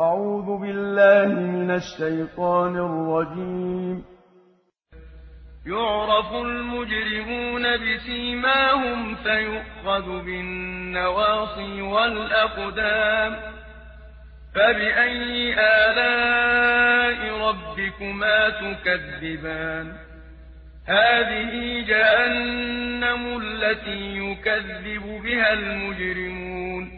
أعوذ بالله من الشيطان الرجيم. يعرف المجرمون بسيماهم فيؤخذ بالنواصي والأقدام. فبأي آلاء ربكما تكذبان؟ هذه جهنم التي يكذب بها المجرمون.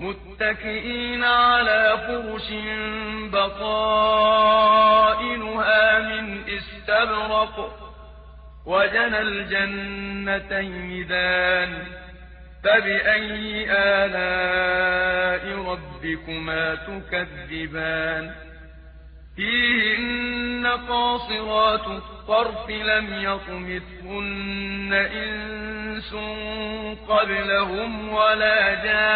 متكئين على فرش بطائنها من استبرق وجنى الجنتين دان فبأي آلاء ربكما تكذبان؟ فيهن قاصرات الطرف لم يطمثهن إنس قبلهم ولا جان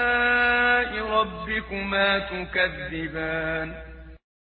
ربكما تكذبان